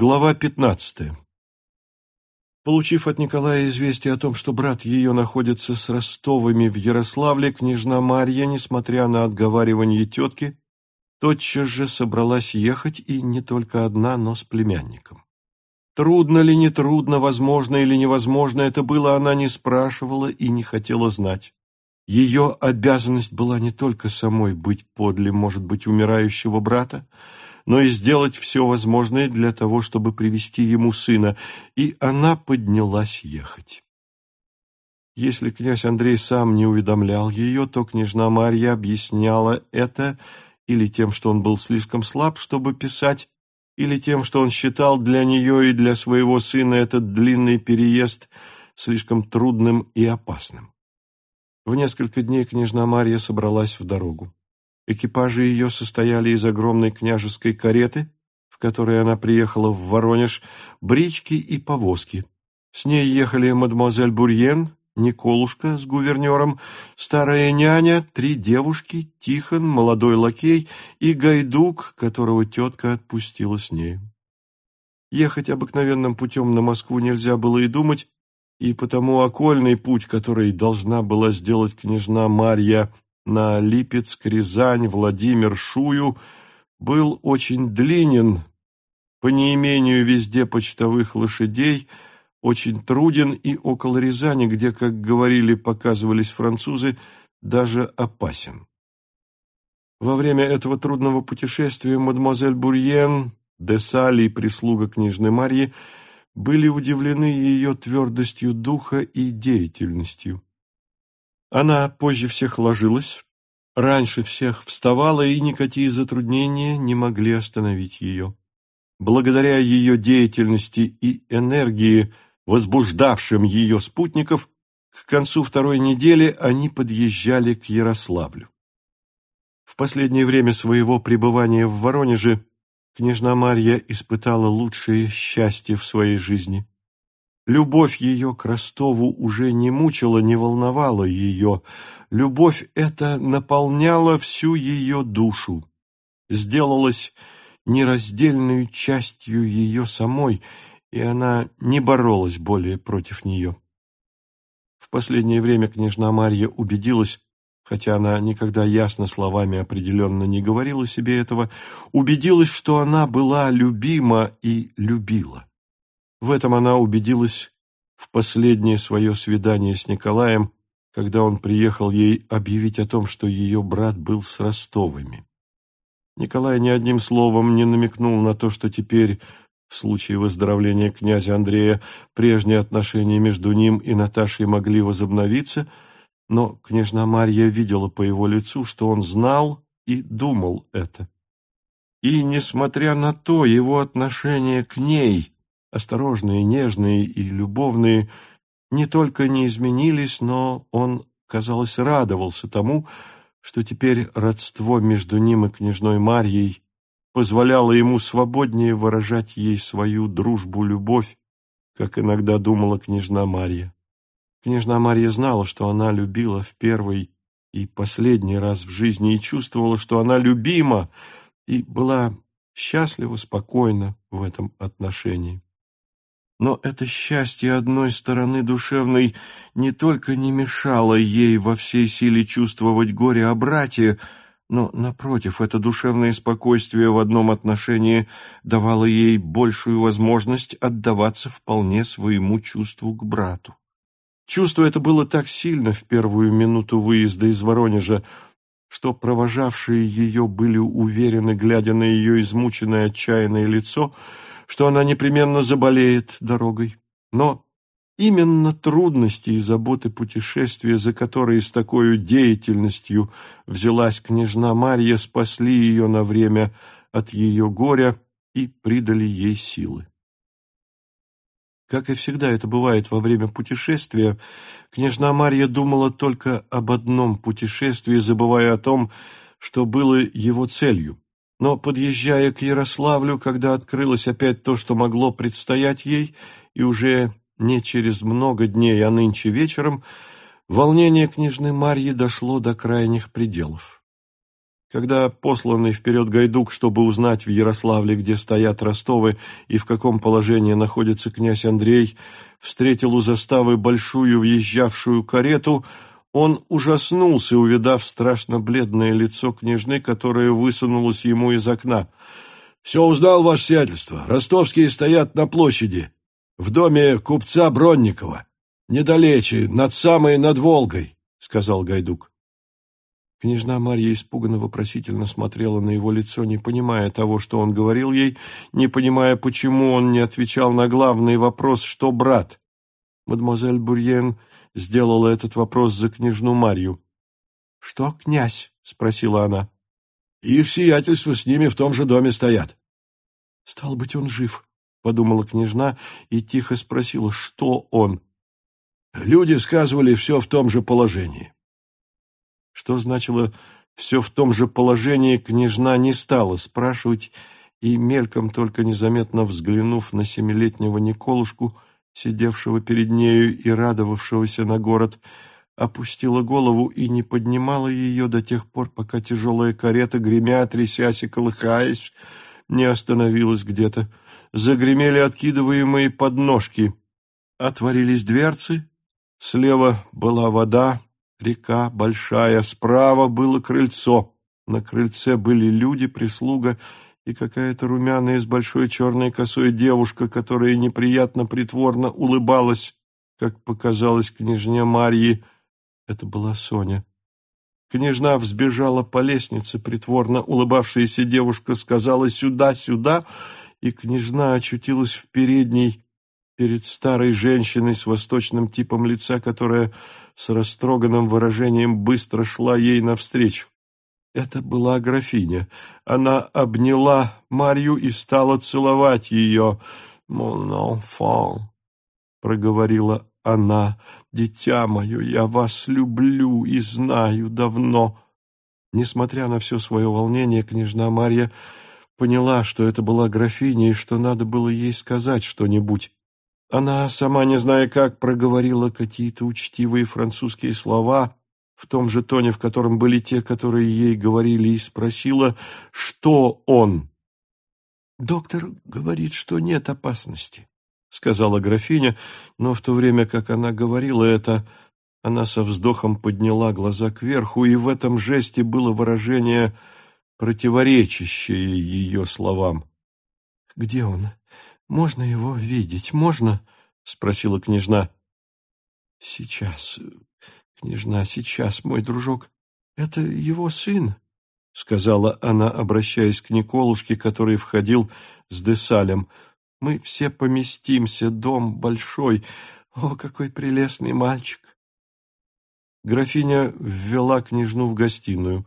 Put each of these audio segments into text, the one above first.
Глава 15. Получив от Николая известие о том, что брат ее находится с Ростовыми в Ярославле, княжна Марья, несмотря на отговаривание тетки, тотчас же собралась ехать, и не только одна, но с племянником. Трудно ли, не трудно, возможно или невозможно это было, она не спрашивала и не хотела знать. Ее обязанность была не только самой быть подле, может быть, умирающего брата, но и сделать все возможное для того, чтобы привести ему сына, и она поднялась ехать. Если князь Андрей сам не уведомлял ее, то княжна Марья объясняла это или тем, что он был слишком слаб, чтобы писать, или тем, что он считал для нее и для своего сына этот длинный переезд слишком трудным и опасным. В несколько дней княжна Марья собралась в дорогу. Экипажи ее состояли из огромной княжеской кареты, в которой она приехала в Воронеж, брички и повозки. С ней ехали мадемуазель Бурьен, Николушка с гувернером, старая няня, три девушки, Тихон, молодой лакей и Гайдук, которого тетка отпустила с нею. Ехать обыкновенным путем на Москву нельзя было и думать, и потому окольный путь, который должна была сделать княжна Марья на Липецк, Рязань, Владимир, Шую был очень длинен, по неимению везде почтовых лошадей, очень труден и около Рязани, где, как говорили, показывались французы, даже опасен. Во время этого трудного путешествия мадемуазель Бурьен, де Салли и прислуга княжны Марьи были удивлены ее твердостью духа и деятельностью. Она позже всех ложилась, раньше всех вставала, и никакие затруднения не могли остановить ее. Благодаря ее деятельности и энергии, возбуждавшим ее спутников, к концу второй недели они подъезжали к Ярославлю. В последнее время своего пребывания в Воронеже княжна Марья испытала лучшее счастье в своей жизни. Любовь ее к Ростову уже не мучила, не волновала ее. Любовь эта наполняла всю ее душу, сделалась нераздельной частью ее самой, и она не боролась более против нее. В последнее время княжна Марья убедилась, хотя она никогда ясно словами определенно не говорила себе этого, убедилась, что она была любима и любила. В этом она убедилась в последнее свое свидание с Николаем, когда он приехал ей объявить о том, что ее брат был с Ростовыми. Николай ни одним словом не намекнул на то, что теперь, в случае выздоровления князя Андрея, прежние отношения между ним и Наташей могли возобновиться, но княжна Марья видела по его лицу, что он знал и думал это. И, несмотря на то, его отношение к ней осторожные, нежные и любовные, не только не изменились, но он, казалось, радовался тому, что теперь родство между ним и княжной Марьей позволяло ему свободнее выражать ей свою дружбу-любовь, как иногда думала княжна Марья. Княжна Марья знала, что она любила в первый и последний раз в жизни и чувствовала, что она любима, и была счастлива, спокойна в этом отношении. Но это счастье одной стороны душевной не только не мешало ей во всей силе чувствовать горе о брате, но, напротив, это душевное спокойствие в одном отношении давало ей большую возможность отдаваться вполне своему чувству к брату. Чувство это было так сильно в первую минуту выезда из Воронежа, что провожавшие ее были уверены, глядя на ее измученное отчаянное лицо, что она непременно заболеет дорогой. Но именно трудности и заботы путешествия, за которые с такой деятельностью взялась княжна Марья, спасли ее на время от ее горя и придали ей силы. Как и всегда это бывает во время путешествия, княжна Марья думала только об одном путешествии, забывая о том, что было его целью. Но, подъезжая к Ярославлю, когда открылось опять то, что могло предстоять ей, и уже не через много дней, а нынче вечером, волнение княжны Марьи дошло до крайних пределов. Когда посланный вперед Гайдук, чтобы узнать в Ярославле, где стоят Ростовы и в каком положении находится князь Андрей, встретил у заставы большую въезжавшую карету, он ужаснулся, увидав страшно бледное лицо княжны, которое высунулось ему из окна. — Все узнал, ваше сиятельство. Ростовские стоят на площади, в доме купца Бронникова, недалече, над самой над Волгой, — сказал Гайдук. Княжна Марья испуганно вопросительно смотрела на его лицо, не понимая того, что он говорил ей, не понимая, почему он не отвечал на главный вопрос «Что, брат?». Мадемуазель Бурьен сделала этот вопрос за княжну Марью. «Что, князь?» — спросила она. «Их сиятельство с ними в том же доме стоят». «Стал быть, он жив», — подумала княжна и тихо спросила, что он. «Люди сказывали все в том же положении». Что значило «все в том же положении» княжна не стала спрашивать, и, мельком только незаметно взглянув на семилетнего Николушку, сидевшего перед нею и радовавшегося на город, опустила голову и не поднимала ее до тех пор, пока тяжелая карета, гремя, трясясь и колыхаясь, не остановилась где-то. Загремели откидываемые подножки. Отворились дверцы. Слева была вода, Река большая, справа было крыльцо. На крыльце были люди, прислуга и какая-то румяная с большой черной косой девушка, которая неприятно притворно улыбалась, как показалось княжне Марьи. Это была Соня. Княжна взбежала по лестнице, притворно улыбавшаяся девушка сказала «сюда, сюда», и княжна очутилась в передней перед старой женщиной с восточным типом лица, которая с растроганным выражением быстро шла ей навстречу. Это была графиня. Она обняла Марью и стала целовать ее. «Mon enfant», — проговорила она, — «дитя мое, я вас люблю и знаю давно». Несмотря на все свое волнение, княжна Марья поняла, что это была графиня и что надо было ей сказать что-нибудь. Она, сама не зная как, проговорила какие-то учтивые французские слова в том же тоне, в котором были те, которые ей говорили, и спросила, что он. «Доктор говорит, что нет опасности», — сказала графиня, но в то время, как она говорила это, она со вздохом подняла глаза кверху, и в этом жесте было выражение, противоречащее ее словам. «Где он?» «Можно его видеть? Можно?» — спросила княжна. «Сейчас, княжна, сейчас, мой дружок. Это его сын», — сказала она, обращаясь к Николушке, который входил с Десалем. «Мы все поместимся, дом большой. О, какой прелестный мальчик!» Графиня ввела княжну в гостиную.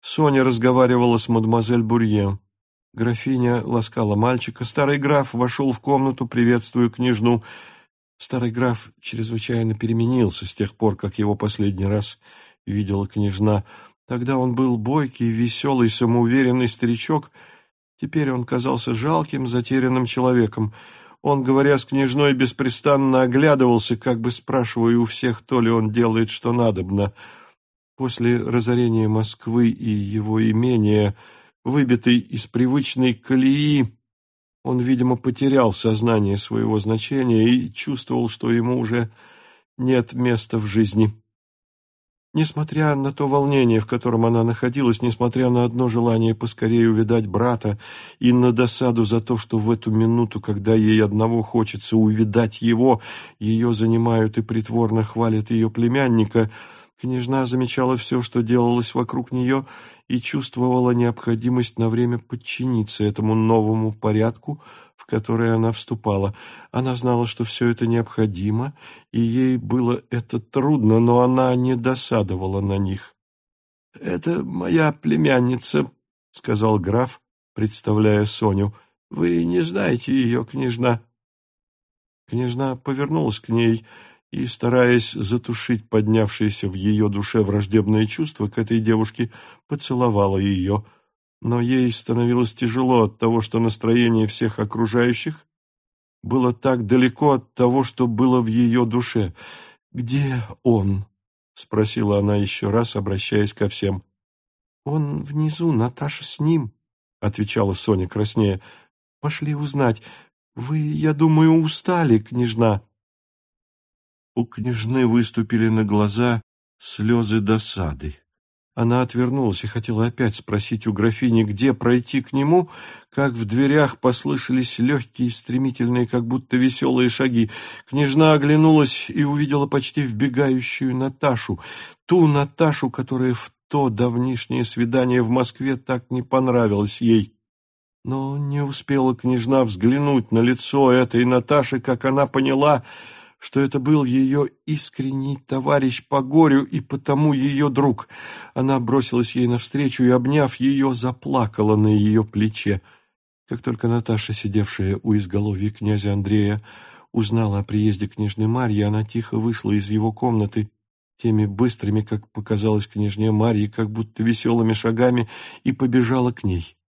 Соня разговаривала с мадемуазель Бурьен. Графиня ласкала мальчика. Старый граф вошел в комнату, приветствуя княжну. Старый граф чрезвычайно переменился с тех пор, как его последний раз видела княжна. Тогда он был бойкий, веселый, самоуверенный старичок. Теперь он казался жалким, затерянным человеком. Он, говоря с княжной, беспрестанно оглядывался, как бы спрашивая у всех, то ли он делает, что надобно. После разорения Москвы и его имения Выбитый из привычной колеи, он, видимо, потерял сознание своего значения и чувствовал, что ему уже нет места в жизни. Несмотря на то волнение, в котором она находилась, несмотря на одно желание поскорее увидать брата и на досаду за то, что в эту минуту, когда ей одного хочется увидать его, ее занимают и притворно хвалят ее племянника, княжна замечала все, что делалось вокруг нее, и чувствовала необходимость на время подчиниться этому новому порядку, в который она вступала. Она знала, что все это необходимо, и ей было это трудно, но она не досадовала на них. — Это моя племянница, — сказал граф, представляя Соню. — Вы не знаете ее, княжна? Княжна повернулась к ней и, стараясь затушить поднявшееся в ее душе враждебное чувство к этой девушке, поцеловала ее. Но ей становилось тяжело от того, что настроение всех окружающих было так далеко от того, что было в ее душе. «Где он?» — спросила она еще раз, обращаясь ко всем. Он внизу, Наташа с ним, — отвечала Соня краснея. Пошли узнать. Вы, я думаю, устали, княжна. У княжны выступили на глаза слезы досады. Она отвернулась и хотела опять спросить у графини, где пройти к нему, как в дверях послышались легкие, стремительные, как будто веселые шаги. Княжна оглянулась и увидела почти вбегающую Наташу, ту Наташу, которая в то давнишнее свидание в Москве так не понравилось ей. Но не успела княжна взглянуть на лицо этой Наташи, как она поняла, что это был ее искренний товарищ по горю и потому ее друг. Она бросилась ей навстречу и, обняв ее, заплакала на ее плече. Как только Наташа, сидевшая у изголовья князя Андрея, узнала о приезде княжны Марьи, она тихо вышла из его комнаты, теми быстрыми, как показалось княжне Марьи, как будто веселыми шагами, и побежала к ней.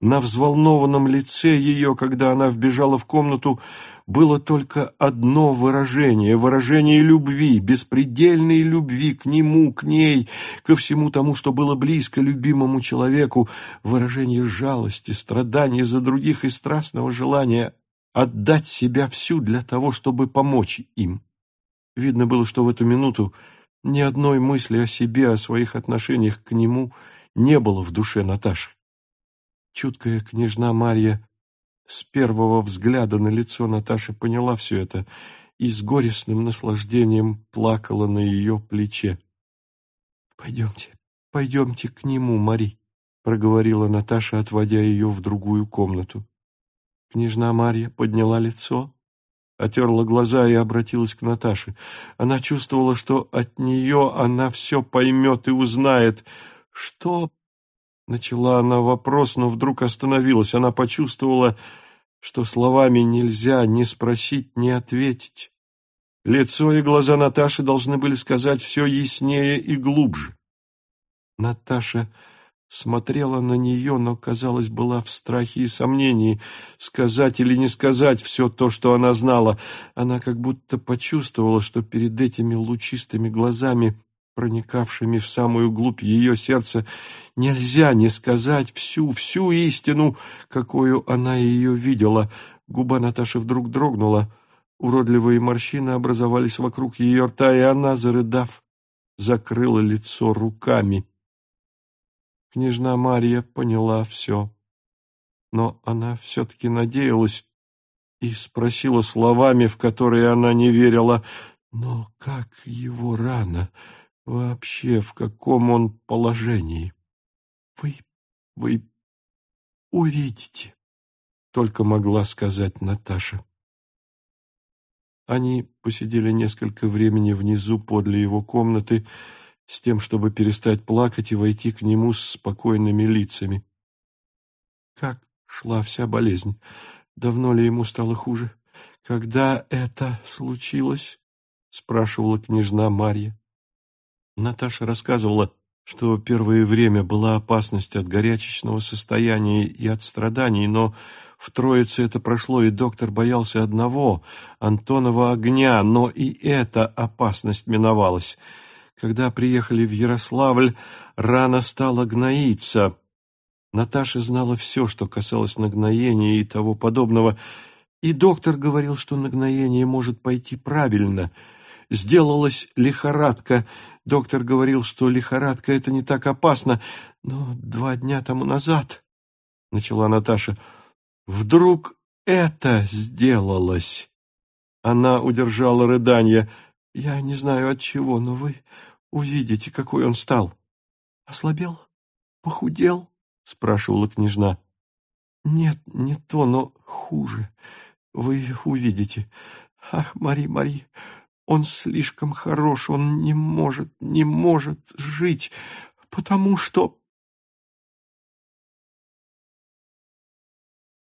На взволнованном лице ее, когда она вбежала в комнату, было только одно выражение, выражение любви, беспредельной любви к нему, к ней, ко всему тому, что было близко любимому человеку, выражение жалости, страдания за других и страстного желания отдать себя всю для того, чтобы помочь им. Видно было, что в эту минуту ни одной мысли о себе, о своих отношениях к нему не было в душе Наташи. Чуткая княжна Марья с первого взгляда на лицо Наташи поняла все это и с горестным наслаждением плакала на ее плече. «Пойдемте, пойдемте к нему, Мари», — проговорила Наташа, отводя ее в другую комнату. Княжна Марья подняла лицо, отерла глаза и обратилась к Наташе. Она чувствовала, что от нее она все поймет и узнает. «Что Начала она вопрос, но вдруг остановилась. Она почувствовала, что словами нельзя ни спросить, ни ответить. Лицо и глаза Наташи должны были сказать все яснее и глубже. Наташа смотрела на нее, но, казалось, была в страхе и сомнении, сказать или не сказать все то, что она знала. Она как будто почувствовала, что перед этими лучистыми глазами проникавшими в самую глубь ее сердца, нельзя не сказать всю, всю истину, какую она ее видела. Губа Наташи вдруг дрогнула, уродливые морщины образовались вокруг ее рта, и она, зарыдав, закрыла лицо руками. Княжна Марья поняла все, но она все-таки надеялась и спросила словами, в которые она не верила, «Но как его рано?» Вообще в каком он положении. Вы, вы увидите, только могла сказать Наташа. Они посидели несколько времени внизу подле его комнаты с тем, чтобы перестать плакать и войти к нему с спокойными лицами. Как шла вся болезнь? Давно ли ему стало хуже? Когда это случилось? — спрашивала княжна Марья. Наташа рассказывала, что первое время была опасность от горячечного состояния и от страданий, но в Троице это прошло, и доктор боялся одного — Антонова огня, но и эта опасность миновалась. Когда приехали в Ярославль, рана стала гноиться. Наташа знала все, что касалось нагноения и того подобного, и доктор говорил, что нагноение может пойти правильно. Сделалась лихорадка — Доктор говорил, что лихорадка — это не так опасно, но два дня тому назад, — начала Наташа, — вдруг это сделалось. Она удержала рыдание. Я не знаю от чего, но вы увидите, какой он стал. Ослабел? Похудел? — спрашивала княжна. Нет, не то, но хуже. Вы увидите. Ах, Мари, Мари, он слишком хорош, он не может, не может жить, потому что...